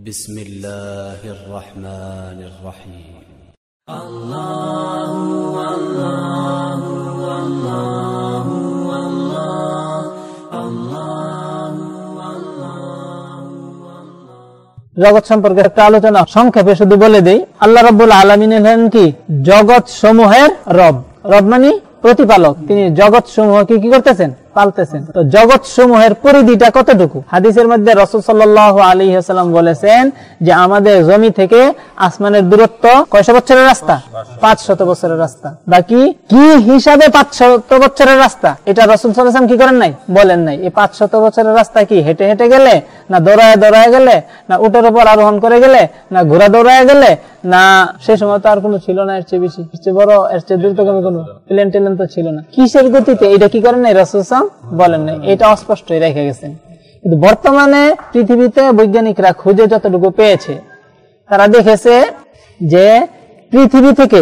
بسم الله الرحمن الرحيم জগৎ সম্পর্কে একটা আলোচনা সংক্ষেপে শুধু বলে দেই আল্লাহ রব্বুল আলমিন হলেন কি জগৎ সমূহের রব রব মানে প্রতিপালক তিনি জগৎ সমূহকে কি করতেছেন পালতেছেন। তো জগৎ সমূহের পরিধিটা কতটুকু? হাদিসের মধ্যে রসুল সাল্লাহ আলী হাসালাম বলেছেন যে আমাদের জমি থেকে আসমানের দূরত্ব কয়শো বছরের রাস্তা? পাঁচ শত বছরের রাস্তা। বাকি কি হিসাবে পাঁচ শত বছরের রাস্তা? এটা রসুল সাল্লাম কি করেন নাই? বলেন নাই। এই পাঁচ শত বছরের রাস্তা কি? হেঁটে হেঁটে গেলে না দৌড়ায় দৌড়ায় গেলে না উটের উপর আরোহণ করে গেলে না ঘোড়া দৌড়ায় গেলে না, সে সময় তো আর কোনো ছিল না এর চেয়ে বেশি। বড়, এর চেয়ে দ্রুতগামী কোনো প্লেন টেলেন তো ছিল না। কিসের গতিতে? এটা কি করেন নাই রসুলাম বলেন নাই। এটা অস্পষ্টই রেখে গেছেন। কিন্তু বর্তমানে পৃথিবীতে বৈজ্ঞানিকরা খুঁজে যতটুকু পেয়েছে, তারা দেখেছে যে পৃথিবী থেকে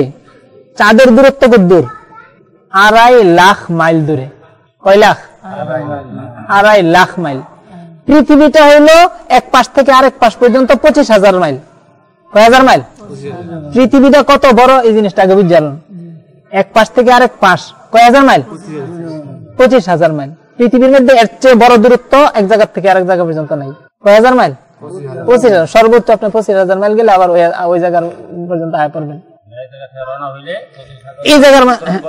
চাঁদের দূরত্ব কত দূর। আড়াই লাখ মাইল দূরে। কয় লাখ? আড়াই লাখ মাইল। পৃথিবীটা হইল এক পাশ থেকে আরেক পাশ পর্যন্ত পঁচিশ হাজার মাইল। কয় হাজার মাইল? পৃথিবীটা কত বড় এই জিনিসটা আগে বুঝলেন এক পাশ থেকে আরেক পাশ কয় হাজার মাইল? পঁচিশ হাজার মাইল। পৃথিবীর মধ্যে এর চেয়ে বড় দূরত্ব এক জায়গা থেকে আরেক জায়গা পর্যন্ত নাই। কয় হাজার মাইল? পঁচিশ হাজার। সর্বোচ্চ আপনি পঁচিশ হাজার মাইল গেলে আবার ওই- জায়গার পর্যন্ত আয় পড়বেন। এই জায়গার হ্যাঁ,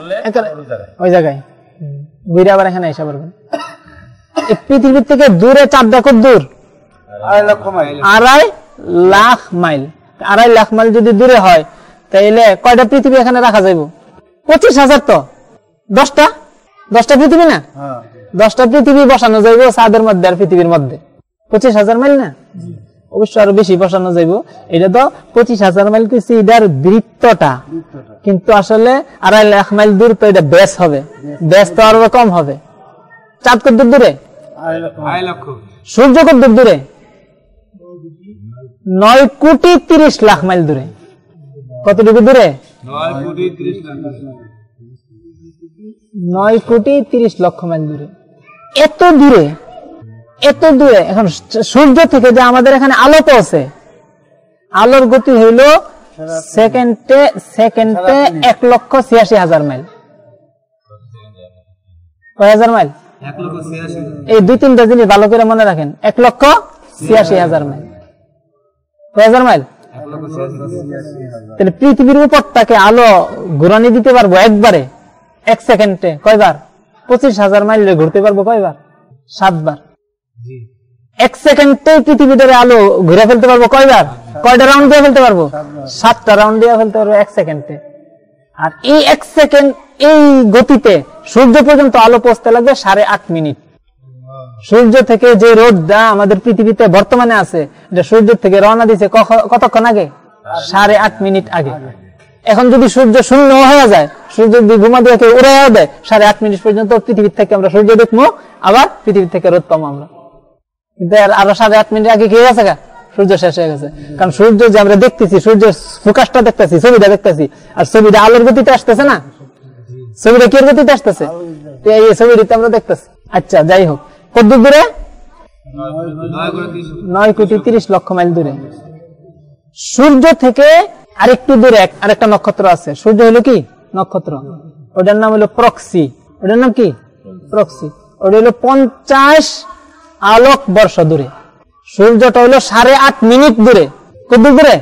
ওই জায়গায়। ঘুরে আবার এখানে এসে পারবেন পৃথিবীর থেকে দূরে চাঁদটা খুব দূর। আড়াই লাখ মাইল। আড়াই লাখ মাইল যদি দূরে হয় তাইলে কয়টা পৃথিবী এখানে রাখা যাইব? পঁচিশ হাজার তো। দশটা? দশটা পৃথিবী না? দশটা পৃথিবী বসানো যাইব চাঁদের মধ্যে আর পৃথিবীর মধ্যে। পঁচিশ হাজার মাইল না? অবশ্য আরও বেশি বসানো যাইব। এটা তো পঁচিশ হাজার মাইল কিছু এটার বৃত্তটা। কিন্তু আসলে আড়াই লাখ মাইল দূর তো এটা ব্যাস হবে। ব্যাস তো আরও কম হবে। চাঁদ কত দূর? দূরে সূর্য কত দূর দূরে? নয় কোটি তিরিশ লাখ মাইল দূরে। কতটুকু দূরে? নয় কোটি তিরিশ লক্ষ মাইল দূরে। এত দূরে এত দূরে এখন সূর্য থেকে যে আমাদের এখানে আলো পৌঁছে আলোর গতি হইল সেকেন্ডে সেকেন্ডে এক লক্ষ ছিয়াশি হাজার মাইল। কয় হাজার মাইল? এই দুই তিনটা জিনিস ভালো করে মনে রাখেন। এক লক্ষ ছিয়াশি হাজার মাইল। হাজার মাইল? তাহলে পৃথিবীর উপরটাকে আলো ঘুরানি দিতে পারব একবারে, এক সেকেন্ডে, কয়বার? পঁচিশ হাজার মাইল ঘুরতে পারব কয়বার? সাতবার। এক সেকেন্ডে পৃথিবীটারে আলো ঘুরে ফেলতে পারব কয়বার? কয়টা রাউন্ড দিয়ে ফেলতে পারব? সাতটা রাউন্ড দিয়ে ফেলতে পারব এক সেকেন্ডে। আর এই এক সেকেন্ড, এই গতিতে সূর্য পর্যন্ত আলো পৌঁছতে লাগবে সাড়ে আট মিনিট। সূর্য থেকে যে রোদটা আমাদের পৃথিবীতে বর্তমানে আছে, এটা সূর্য থেকে রওনা দিছে কতক্ষণ আগে? সাড়ে আট মিনিট আগে। এখন যদি সূর্য শূন্য হয়ে যায়, সূর্য যদি ঘুমা দিয়ে কেউ উড়ে দেয়, সাড়ে আট মিনিট পর্যন্ত পৃথিবীর থেকে আমরা সূর্য দেখব আবার পৃথিবী থেকে রোদ পাবো আমরা। কিন্তু আরও সাড়ে আট মিনিট আগে কি হয়ে গেছে সূর্য শেষ হয়ে গেছে। কারণ সূর্য যে আমরা দেখতেছি, সূর্যের ফোকাসটা দেখতেছি, ছবিটা দেখতেছি, আর ছবিটা আলোর গতিতে আসতেছে না? ছবিটা কি গতিতে আসতেছে? এই ছবিটা আমরা দেখতেছি। আচ্ছা যাই হোক। কত দূরে? নয় কোটি তিরিশ লক্ষ মাইল দূরে। সূর্য থেকে আরেকটু দূরে আরেকটা নক্ষত্র আছে। সূর্য হলো কি? নক্ষত্র। ওটার নাম হলো প্রক্সি ওটার নাম কি? প্রক্সি ওটা হলো পঞ্চাশ আলোক বর্ষ দূরে। সূর্যটা হলো সাড়ে আট মিনিট দূরে। কত দূরে?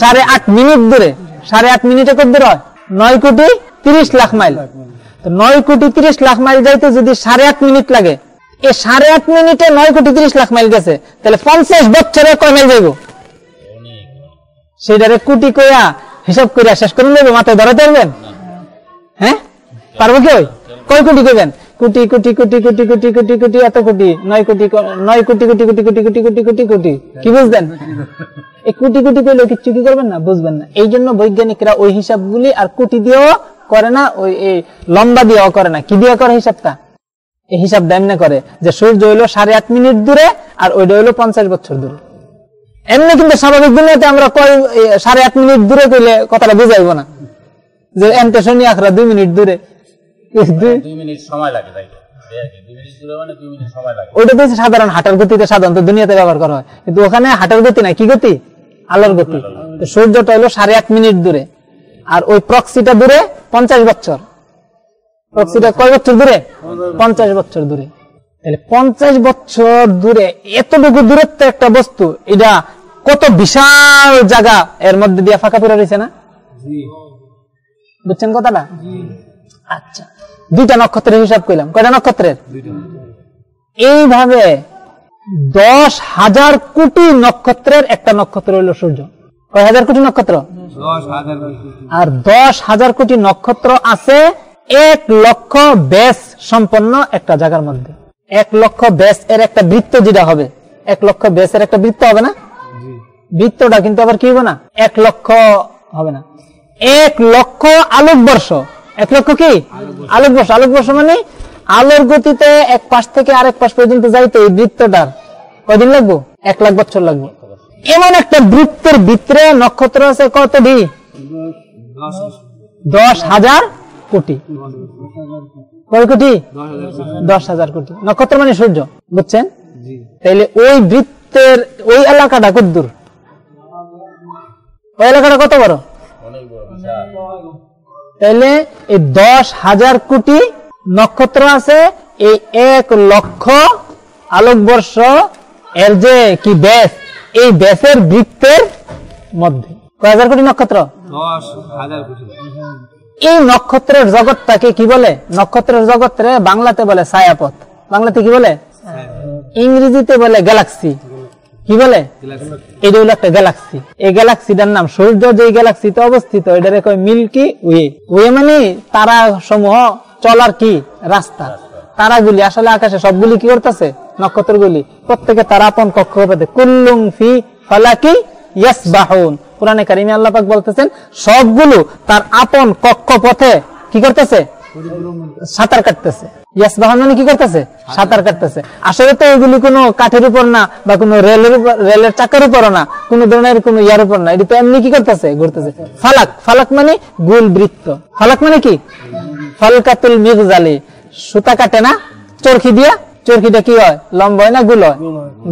সাড়ে আট মিনিট দূরে। সাড়ে আট মিনিটে কত দূর হয়? নয় কোটি তিরিশ লাখ মাইল। নয় কোটি তিরিশ লাখ মাইল যাইতে যদি সাড়ে আট মিনিট লাগে এই সাড়ে আট মিনিটে নয় কোটি তিরিশ লাখ মাইল গেছে তাহলে পঞ্চাশ বছরে কয় মাইল যাইব সেটারে কুটি কইয়া হিসাব কইরা শেষ করে নেবে মাথায় ধরাতে পারবেন হ্যাঁ পারব কি কয় কোটি কইবেন কোটি কোটি কোটি কোটি কোটি কোটি কোটি এত কোটি নয় কোটি নয় কোটি কোটি কোটি কোটি কোটি কোটি কোটি কোটি কি বুঝলেন এই কোটি কোটি কইলে কিচ্ছু কি করবেন না বুঝবেন না এই জন্য বৈজ্ঞানিকরা ওই হিসাবগুলি আর কোটি দিয়েও করে না ওই লম্বা দিয়েও করে না কি দিয়ে করে হিসাবটা হিসাব দেমনে করে যে সূর্য হইল সাড়ে আট মিনিট দূরে আর ওইটা হইল পঞ্চাশ বছর দূরে। এমনি কিন্তু স্বাভাবিক দুনিয়াতে আমরা কয় সাড়ে আট মিনিট দূরে কইলে কথাটা বুঝাইব না। যে এনতে শনি আখরা দুই মিনিট দূরে। এই দুই দুই মিনিট সময় লাগে তাই তো। ওইটা তো সাধারণ হাঁটার গতিতে সাধারণত দুনিয়াতে ব্যবহার করা হয়। কিন্তু ওখানে হাঁটার গতি নাই। কি গতি? আলোর গতি। সূর্যটা হলো সাড়ে আট মিনিট দূরে। আর ওই প্রক্সিটা দূরে পঞ্চাশ বছর। প্রক্সিটা কয় বছর দূরে? পঞ্চাশ বছর। দূরে। তাহলে পঞ্চাশ বছর দূরে এতটুকু দূরত্ব একটা বস্তু এটা কত বিশাল জায়গা এর মধ্যে দিয়ে ফাঁকা পড়ে রয়েছে না? বুঝছেন কথাটা? আচ্ছা দুইটা নক্ষত্রের হিসাব করলাম কয়টা নক্ষত্রের? এইভাবে দশ হাজার কোটি নক্ষত্রের একটা নক্ষত্র হইল সূর্য। কয় হাজার কোটি নক্ষত্র? আর দশ হাজার কোটি নক্ষত্র আছে এক লক্ষ ব্যাস সম্পন্ন একটা জায়গার মধ্যে। এক লক্ষ ব্যাস এর একটা বৃত্ত যেটা হবে এক লক্ষ ব্যাসের একটা বৃত্ত হবে না? বৃত্তটা কিন্তু আবার কি হবে না? এক লক্ষ হবে না। এক লক্ষ আলোক বর্ষ। এক লক্ষ কি? আলোক বর্ষ। আলোক বর্ষ মানে আলোর গতিতে এক পাশ থেকে আরেক পাশ পর্যন্ত যাইতে এই বৃত্তটার। কয়দিন লাগবো? এক লাখ বছর লাগবে। এমন একটা বৃত্তের ভিতরে নক্ষত্র আছে কতটি দশ হাজার কোটি। কয় কোটি? দশ হাজার কোটি। নক্ষত্র মানে সূর্য বুঝছেন? তাইলে ওই বৃত্তের ওই এলাকাটা কত দূর? ওই এলাকাটা কত বড়? তাইলে এই দশ হাজার কোটি নক্ষত্র আছে এই এক লক্ষ আলোকবর্ষ এর যে কি ব্যাস এই ব্যাসের বৃত্তের মধ্যে। কয় হাজার কোটি নক্ষত্র? এই নক্ষত্রের জগৎটাকে কি বলে? নক্ষত্রের জগৎরে বাংলাতে বলে ছায়াপথ। বাংলাতে কি বলে? ইংরেজিতে বলে গ্যালাক্সি। কি বলে? এটা হলো একটা গ্যালাক্সি। এই গ্যালাক্সিটার নাম সূর্য যে গ্যালাক্সিতে অবস্থিত এটারে কয় মিল্কি ওয়ে। ওয়ে মানে তারা সমূহ চলার কি? রাস্তা। তারাগুলি আসলে আকাশে সবগুলি কি করতেছে? নক্ষত্রগুলি। প্রত্যেকে তারা আপন কক্ষপথে কুল্লুং ফি ফালাকি কোরআনে কারিমে আল্লাহ পাক বলতেছেন সবগুলো তার আপন কক্ষপথে কি করতেছে? সাঁতার কাটতেছে। ইয়াসবাহুন মানে কি করতেছে? সাঁতার কাটতেছে। আসলে তো এগুলি কোনো কাঠের উপর না বা কোনো রেলের রেলের চাকার উপর না কোনো ধরনের কোনো ইয়ার উপর না। এটা তো এমনি কি করতেছে? ঘুরতেছে। ফালাক ফালাক মানে গোল বৃত্ত ফালাক মানে কি? ফালকাতুল মিগজালি। সুতা কাটে না? চরখি দিয়া? চরখিটা কি হয়? লম্বা হয় না গুল হয়।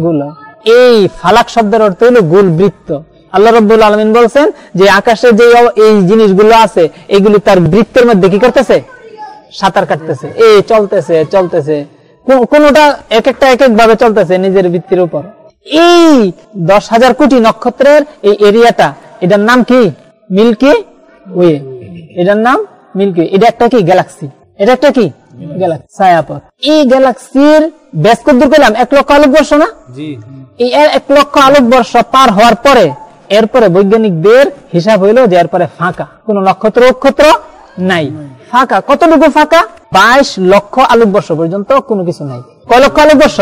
গুল হয়। এই ফালাক শব্দের অর্থ হলো গোল বৃত্ত আল্লাহ রব্বুল আলমিন বলছেন যে আকাশে যে এই জিনিসগুলো আছে এগুলি তার বৃত্তের মধ্যে কি করতেছে? সাঁতার কাটতেছে। এই চলতেছে চলতেছে। কোনোটা এক একটা এক এক ভাবে চলতেছে নিজের বৃত্তির উপর। এই দশ হাজার কোটি নক্ষত্রের এই এরিয়াটা এটার নাম কি? Milky way. এটার নাম মিল্কি এটা একটা কি? গ্যালাক্সি। এটা একটা কি? গ্যালাক্সি। ছায়াপথ। এই গ্যালাক্সির ব্যাস কত দূর করলাম এক লক্ষ আলোক বর্ষ না? এই এক লক্ষ আলোক বর্ষ পার হওয়ার পরে, এরপরে বৈজ্ঞানিকদের হিসাব হইল যে এরপরে ফাঁকা। কোন নক্ষত্র নক্ষত্র নাই। ফাঁকা। কতটুকু ফাঁকা? বাইশ লক্ষ আলোক বর্ষ পর্যন্ত কোনো কিছু নাই। কয় লক্ষ আলোক বর্ষ?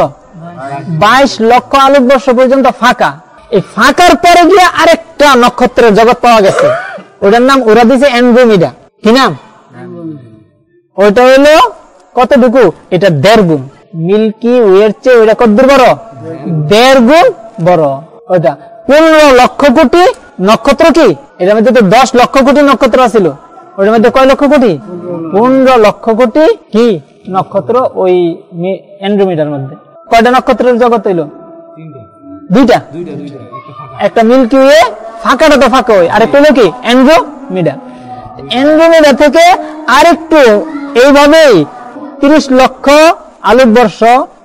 বাইশ লক্ষ আলোক বর্ষ পর্যন্ত ফাঁকা। এই ফাঁকার পরে গিয়ে আরেকটা নক্ষত্রের জগৎ পাওয়া গেছে। ওটার নাম ওরা দিছে অ্যান্ড্রোমিডা। কি নাম? ওইটা হইল কতটুকু? এটা দেড় গুণ মিল্কি ওয়ের চেয়ে ওইটা কত দূর বড় দেড় গুণ বড়। ওইটা। পনেরো লক্ষ কোটি নক্ষত্র কি? এটার মধ্যে তো দশ লক্ষ কোটি নক্ষত্র মধ্যে কয় লক্ষ কোটি? পনেরো লক্ষ কোটি কি? নক্ষত্র ওই অ্যান্ড্রোমিটার মধ্যে। কয়টা নক্ষত্রের জগৎ হইল? দুইটা। একটা মিল্কি ওয়ে, ফাঁকাটা তো ফাঁকা ওই আরেকটা হলো কি? অ্যান্ড্রোমিডা অ্যান্ড্রোমিডা থেকে আরেকটু এইভাবেই তিরিশ লক্ষ আলোক বর্ষ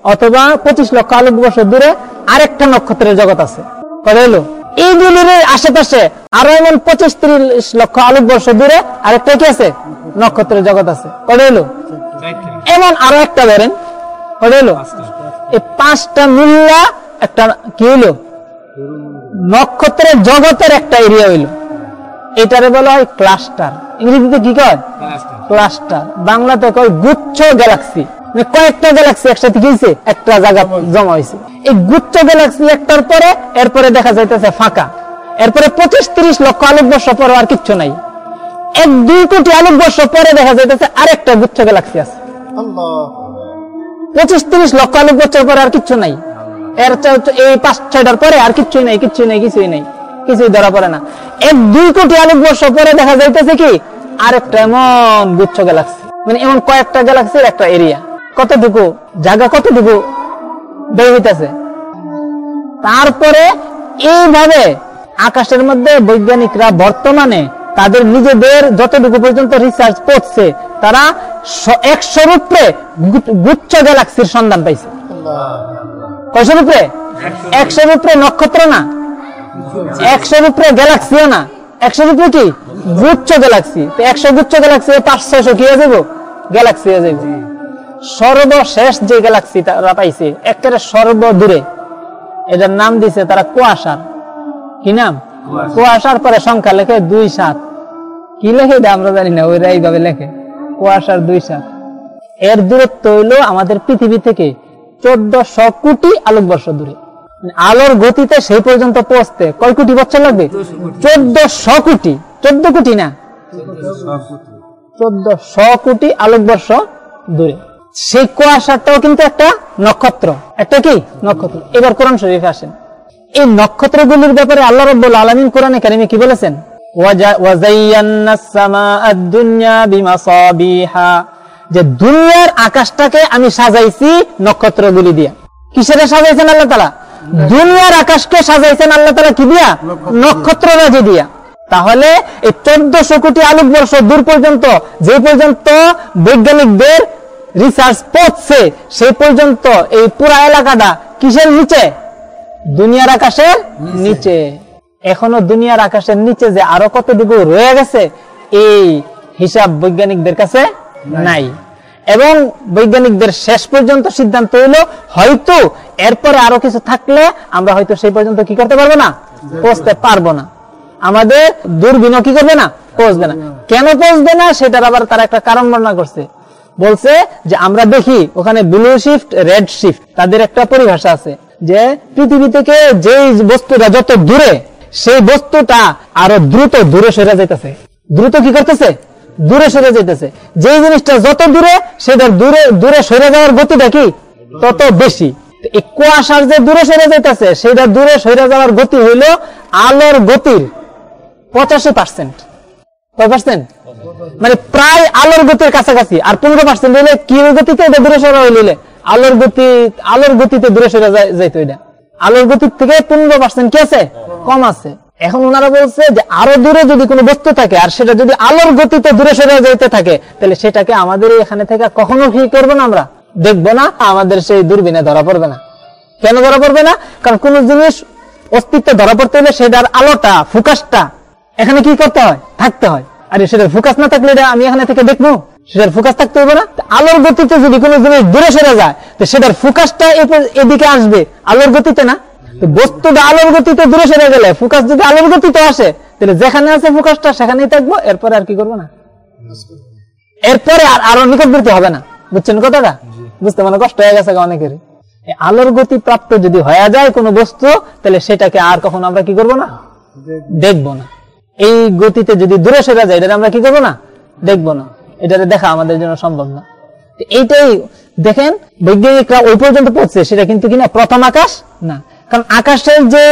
অথবা পঁচিশ লক্ষ আলোক বর্ষ দূরে আরেকটা নক্ষত্রের জগৎ আছে। কবে হলো? এইগুলির আশেপাশে আরও এমন পঁচিশ ত্রিশ লক্ষ আলোক বর্ষ দূরে আরেকটা কি আছে? নক্ষত্রের জগৎ আছে। কবে হলো? এমন আরও একটা ধরেন কবে হলো? এই পাঁচটা মিল্লা একটা কি হইল? নক্ষত্রের জগতের একটা এরিয়া হইল। এটারে বলা হয় ক্লাস্টার ইংরেজিতে কি কয়? ক্লাস্টার বাংলাতে কয় গুচ্ছ গ্যালাক্সি কয়েকটা গ্যালাক্সি একসাথে গিয়েছে একটা জায়গা জমা হয়েছে। এই গুচ্ছ গ্যালাক্সি একটার পরে এরপরে দেখা যাইতেছে ফাঁকা। এরপরে পঁচিশ তিরিশ লক্ষ আলোক বর্ষ পরে আর কিচ্ছু নাই। এক দুই কোটি আলোক বর্ষ পরে দেখা যাইতেছে আরেকটা গুচ্ছ গ্যালাক্সি আছে। পঁচিশ তিরিশ লক্ষ আলোক বছর পরে আর কিচ্ছু নাই। এর এই পাঁচ ছয়টার পরে আর কিচ্ছুই নাই কিচ্ছুই নাই কিছুই নাই কিছুই ধরা পড়ে না। এক দুই কোটি আলোক বর্ষ পরে দেখা যাইতেছে কি? আরেকটা এমন গুচ্ছ গ্যালাক্সি মানে এমন কয়েকটা গ্যালাক্সির একটা এরিয়া কতটুকু? জায়গা কতটুকু? বের হইতেছে। তারপরে এইভাবে আকাশের মধ্যে বৈজ্ঞানিকরা বর্তমানে তাদের নিজেদের যতটুকু পর্যন্ত রিসার্চ করছে, তারা একশোর উপরে গুচ্ছ গ্যালাক্সির সন্ধান পাইছে। কয়শোর উপরে একশোর উপরে নক্ষত্র না? একশোর উপরে গ্যালাক্সিও না? একশোর উপরে কি? গুচ্ছ গ্যালাক্সি। তো একশো গুচ্ছ গ্যালাক্সি পাঁচ ছয়শো কি হয়ে যাব গ্যালাক্সি হয়ে যাবে সর্বশেষ যে গ্যালাক্সি তারা পাইছে একেবারে সর্বদূরে। এটার নাম দিছে তারা কুয়াশার। কি নাম? কুয়াশার পরে সংখ্যা লেখে দুই সাত। কি লেখে এটা আমরা জানি না ওইরা এইভাবে লেখে। কুয়াশার দুই সাত। এর দূরত্ব হইল আমাদের পৃথিবী থেকে চোদ্দশো কোটি আলোকবর্ষ দূরে। মানে আলোর গতিতে সেই পর্যন্ত পৌঁছতে কয় কোটি বছর লাগবে? চোদ্দশো কোটি। চোদ্দ কোটি না? চোদ্দ শ কোটি আলোকবর্ষ দূরে। সেই কুয়াশাটাও কিন্তু একটা নক্ষত্র। একটা কি? নক্ষত্র। এবার কোরআন শরীফে আসেন। এই নক্ষত্রগুলির ব্যাপারে আল্লাহ রব্বুল আলমিন কোরআনে কারিমে কি বলেছেন? যে দুনিয়ার আকাশটাকে আমি সাজাইছি নক্ষত্রগুলি দিয়া। কিসের সাজাইছেন আল্লাহ তালা দুনিয়ার আকাশকে সাজাইছেন আল্লাহ তালা কি দিয়া? নক্ষত্র রাজি দিয়া। তাহলে এই চোদ্দশো কোটি আলোকবর্ষ দূর পর্যন্ত, যে পর্যন্ত বৈজ্ঞানিকদের রিসার্চ পড়ছে সেই পর্যন্ত এই পুরা এলাকাটা কিসের নিচে? দুনিয়ার আকাশের নিচে। এখনও দুনিয়ার আকাশের নিচে যে আরও কতটুকু রয়ে গেছে এই হিসাব বৈজ্ঞানিকদের কাছে নাই। এবং বৈজ্ঞানিকদের শেষ পর্যন্ত সিদ্ধান্ত হইল হয়তো এরপরে আরও কিছু থাকলে আমরা হয়তো সেই পর্যন্ত কি করতে পারব না? পৌঁছতে পারব না। আমাদের দূরবীন কি করবে না? পৌঁছবে না। কেন পৌঁছবে না? সেটার আবার তারা একটা কারণ বর্ণনা করছে। বলছে যে আমরা দেখি ওখানে ব্লু শিফট রেড শিফট তাদের একটা পরিভাষা আছে যে পৃথিবী থেকে যে বস্তুটা যত দূরে, সেই বস্তুটা আরও দ্রুত দূরে সরে যাইতেছে। দ্রুত কি করতেছে? দূরে সরে যাইতেছে। যে জিনিসটা যত দূরে সেটা দূরে দূরে সরে যাওয়ার গতিটা কি? তত বেশি। কুয়াশার যে দূরে সরে যাইতেছে, সেটা দূরে সরে যাওয়ার গতি হইল আলোর গতির পঁচাশি পার্সেন্ট কয় পার্সেন্ট মানে প্রায় আলোর গতির কাছাকাছি। আর পনেরো পার্সেন্ট হইলে কি গতিতে? এটা দূরে সরা হইলে। আলোর গতি, আলোর গতিতে দূরে সরে যাইতো এটা আলোর গতির থেকে পনেরো পার্সেন্ট কি আছে? কম আছে। এখন ওনারা বলছে যে আরও দূরে যদি কোনো বস্তু থাকে, আর সেটা যদি আলোর গতিতে দূরে সরে যাইতে থাকে, তাহলে সেটাকে আমাদের এখানে থেকে কখনো কি করব না আমরা। দেখব না, আমাদের সেই দূরবীনে ধরা পড়বে না। কেন ধরা পড়বে না? কারণ কোন জিনিস অস্তিত্ব ধরা পড়তে হলে সেটার আলোটা ফোকাসটা এখানে কি করতে হয়? থাকতে হয়। আর সেটার ফোকাস না থাকলে এটা আমি এখানে থেকে দেখব? সেটার ফোকাস থাকতে হবে না? আলোর গতিতে যদি কোনো জিনিস দূরে সরে যায় তো সেটার ফোকাসটা এদিকে আসবে। আলোর গতিতে না? তো বস্তুটা আলোর গতিতে দূরে সরে গেলে ফোকাস যদি আলোর গতিতে আসে তাহলে যেখানে আছে ফোকাসটা সেখানেই থাকব এরপরে আর কি করব না? এরপরে আর আরও নিকটবর্তী হবে না। বুঝছেন কথাটা? বুঝতে মানে কষ্ট হয়ে গেছে অনেকের আলোর গতি প্রাপ্ত যদি হয়ে যায় কোনো বস্তু তাহলে সেটাকে আর কখনো আমরা কি করব না? দেখব না। এই গতিতে যদি দূরে সরে যায় এটা আমরা কি করব না? দেখব না। এটা দেখা আমাদের জন্য সম্ভব না। এইটাই, দেখেন, বৈজ্ঞানিকরা ওই পর্যন্ত পৌঁছছে, সেটা কিন্তু কিনা প্রথম আকাশ? না। কারণ আকাশের যে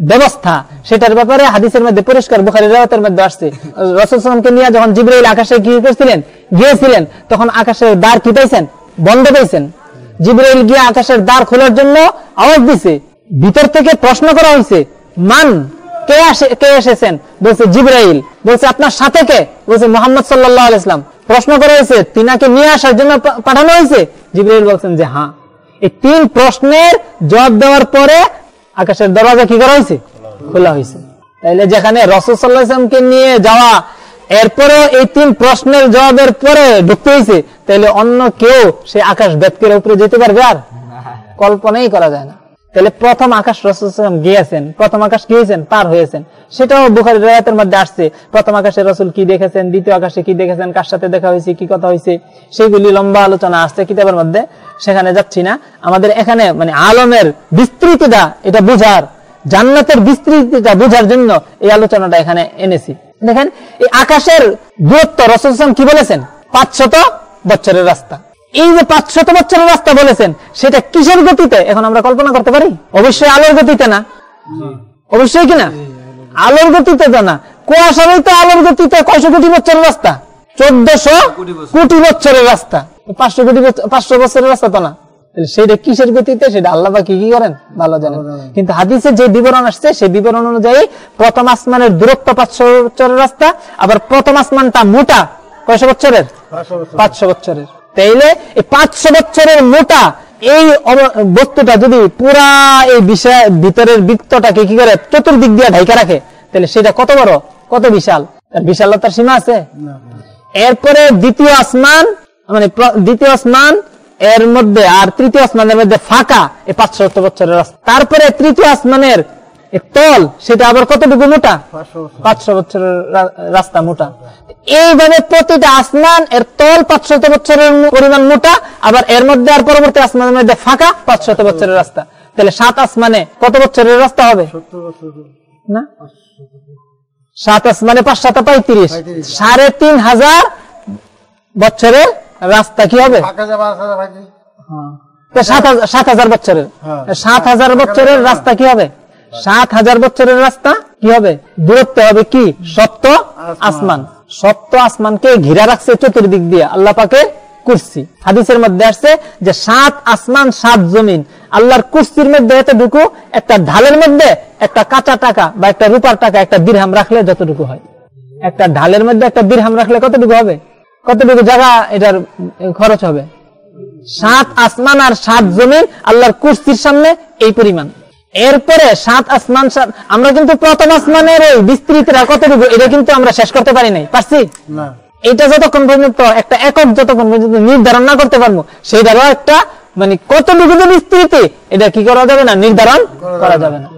ব্যবস্থা, সেটার ব্যাপারে হাদিসের মধ্যে পরিষ্কার বুখারি রাওয়াতের মধ্যে আসছে। রসুলকে নিয়ে যখন জিব্রাইল আকাশে কি করছিলেন? গিয়েছিলেন, তখন আকাশের দ্বার কি পাইছেন? বন্ধ পাইছেন। জিব্রাইল গিয়ে আকাশের দ্বার খোলার জন্য আওয়াজ দিছে। ভিতর থেকে প্রশ্ন করা হয়েছে মান কে আসে কে এসেছেন? বলছে জিব্রাইল। বলছে আপনার সাথে কে? বলছে মোহাম্মদ সাল্লাহ ইসলাম প্রশ্ন করা হয়েছে তিনাকে নিয়ে আসার জন্য পাঠানো হয়েছে? জিব্রাইল বলছেন যে হ্যাঁ। এই তিন প্রশ্নের জবাব দেওয়ার পরে আকাশের দরজা কি করা হয়েছে? খোলা হয়েছে। তাইলে যেখানে সাল্লাহ নিয়ে যাওয়া এরপরে এই তিন প্রশ্নের জবাবের পরে ঢুকতে হয়েছে তাহলে অন্য কেউ সে আকাশ বেদকের উপরে যেতে পারবে আর? কল্পনাই করা যায় না। তাহলে প্রথম আকাশ রসুল গিয়েছেন, প্রথম আকাশ গিয়েছেন পার হয়েছেন। সেটাও বুখারি রায়াতের মধ্যে আসছে। প্রথম আকাশে রসুল কি দেখেছেন? দ্বিতীয় আকাশে কি দেখেছেন? কার সাথে দেখা হয়েছে? কি কথা হয়েছে? সেইগুলি লম্বা আলোচনা আসছে কিতাবের মধ্যে। সেখানে যাচ্ছি না। আমাদের এখানে মানে আলমের বিস্তৃতিটা এটা বুঝার, জান্নাতের বিস্তৃতিটা বোঝার জন্য এই আলোচনাটা এখানে এনেছি। দেখেন, এই আকাশের গুরুত্ব রসুল কি বলেছেন? পাঁচশত বছরের রাস্তা। এই যে পাঁচশত বছরের রাস্তা বলেছেন সেটা কিসের গতিতে? এখন আমরা কল্পনা করতে পারি? অবশ্যই আলোর গতিতে না? অবশ্যই কিনা আলোর গতিতে তো না। কুয়াশারই তো আলোর গতিতে কয়শো কোটি বছরের রাস্তা? চোদ্দশো কোটি বছরের রাস্তা। পাঁচশো কোটি পাঁচশো বছরের রাস্তা তো না। সেটা কিসের গতিতে? সেটা আল্লাহ বা কি কি করেন? ভালো জানেন। কিন্তু হাদিসে যে বিবরণ আসছে সেই বিবরণ অনুযায়ী প্রথম আসমানের দূরত্ব পাঁচশো বছরের রাস্তা আবার প্রথম আসমানটা মোটা কয়শো বছরের? পাঁচশো বছরের। তাইলে এই পাঁচশো বছরের মোটা এই বস্তুটা যদি পুরা এই বিষয় ভিতরের বৃত্তটাকে কি করে চতুর্দিক দিয়ে ঢাইকা রাখে তাহলে সেটা কত বড়? কত বিশাল? তার বিশালতার সীমা আছে? এরপরে দ্বিতীয় আসমান মানে দ্বিতীয় আসমান এর মধ্যে আর তৃতীয় আসমানের মধ্যে ফাঁকা এই পাঁচশো বছরের তারপরে তৃতীয় আসমানের তল সেটা আবার কতটুকু মোটা? পাঁচশো বছরের রাস্তা মোটা। এইভাবে প্রতিটা আসমান এর তল পাঁচশত বছরের পরিমাণ মোটা আবার এর মধ্যে আর পরবর্তী আসমানের মধ্যে ফাঁকা পাঁচশত বছরের রাস্তা। তাহলে সাত আসমানে কত বছরের রাস্তা হবে? না? সাত আসমানে পাঁচ সাত পঁয়ত্রিশ। সাড়ে তিন হাজার বছরের রাস্তা কি হবে? তো সাত সাত হাজার বছরের। সাত হাজার বছরের রাস্তা কি হবে? সাত হাজার বছরের রাস্তা কি হবে? দূরত্ব হবে কি? সপ্ত আসমান। সপ্ত আসমানকে ঘিরা রাখছে চতুর্দিক দিয়ে আল্লাহ পাকে কুর্সি। হাদিসের মধ্যে আসছে যে সাত আসমান সাত জমিন। আল্লাহর কুর্সির মধ্যে এতটুকু একটা ঢালের মধ্যে একটা কাঁচা টাকা বা একটা রূপার টাকা একটা দিরহাম রাখলে যতটুকু হয়। একটা ঢালের মধ্যে একটা দিরহাম রাখলে কতটুকু হবে? কতটুকু জায়গা এটার খরচ হবে? সাত আসমান আর সাত জমিন আল্লাহর কুর্সির সামনে এই পরিমাণ। এরপরে সাত আসমান আমরা কিন্তু প্রথম আসমানের এই বিস্তৃতিটা কতটুকু এটা কিন্তু আমরা শেষ করতে পারি নাই। পারছি? এটা যতক্ষণ পর্যন্ত একটা একক যতক্ষণ পর্যন্ত নির্ধারণ না করতে পারব সেটারও একটা মানে কতটুকু যে বিস্তৃতি এটা কি করা যাবে না? নির্ধারণ করা যাবে না।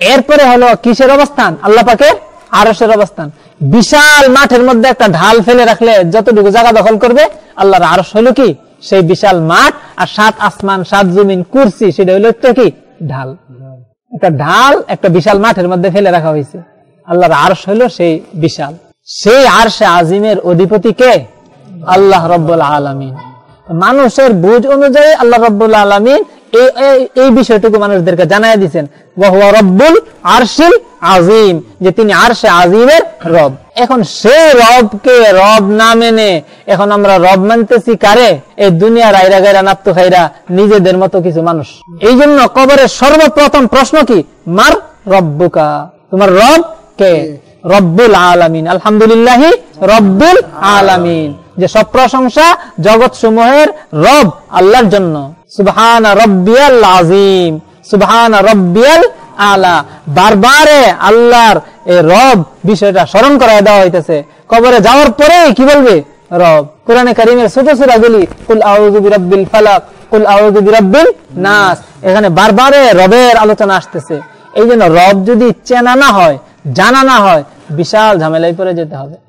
এরপরে হলো কিসের অবস্থান? আল্লাহ পাকের আরসের অবস্থান। বিশাল মাঠের মধ্যে একটা ঢাল ফেলে রাখলে যতটুকু জায়গা দখল করবে আল্লাহর আরস হলো কি? সেই বিশাল মাঠ আর সাত আসমান সাত জমিন কুরসি সেটা হলো একটা কি? ঢাল। একটা ঢাল একটা বিশাল মাঠের মধ্যে ফেলে রাখা হয়েছে। আল্লাহর আর্শ হলো সেই বিশাল। সেই আর্শে আজিমের অধিপতি কে? আল্লাহ রব্বুল আলমিন। মানুষের বুঝ অনুযায়ী আল্লাহ রব্বুল আলমিন এই বিষয়টুকু মানুষদেরকে জানাই দিচ্ছেন বহু রব্বুল আরশিল আজিম, যে তিনি আরশে আজিমের রব। এখন সেই রবকে রব না মেনে এখন আমরা রব মানতেছি কারে? এই দুনিয়ার আইরা গাইরা নাপ্তু খাইরা নিজেদের মতো কিছু মানুষ। এই জন্য কবরের সর্বপ্রথম প্রশ্ন কি? মার রব্বুকা। তোমার রব কে? রব্বুল আলামিন। আলহামদুলিল্লাহ রব্বুল আলামিন। যে সব প্রশংসা জগৎ সমূহের রব আল্লাহর জন্য। সুবহান রব্বিয়াল আজিম সুবহান রব্বিয়াল আলা, বারবারে আল্লাহর রব বিষয়টা স্মরণ করায় দেওয়া হইতেছে। কবরে যাওয়ার পরে কি বলবে? রব, কোরআনে কারিমের ছোট সুরাগুলি গুলি, কুল আউযু ফালাক, কুল আউযু নাস। এখানে বারবারে রবের আলোচনা আসতেছে। এই জন্য রব যদি চেনা না হয়, জানা না হয়, বিশাল ঝামেলায় পরে যেতে হবে।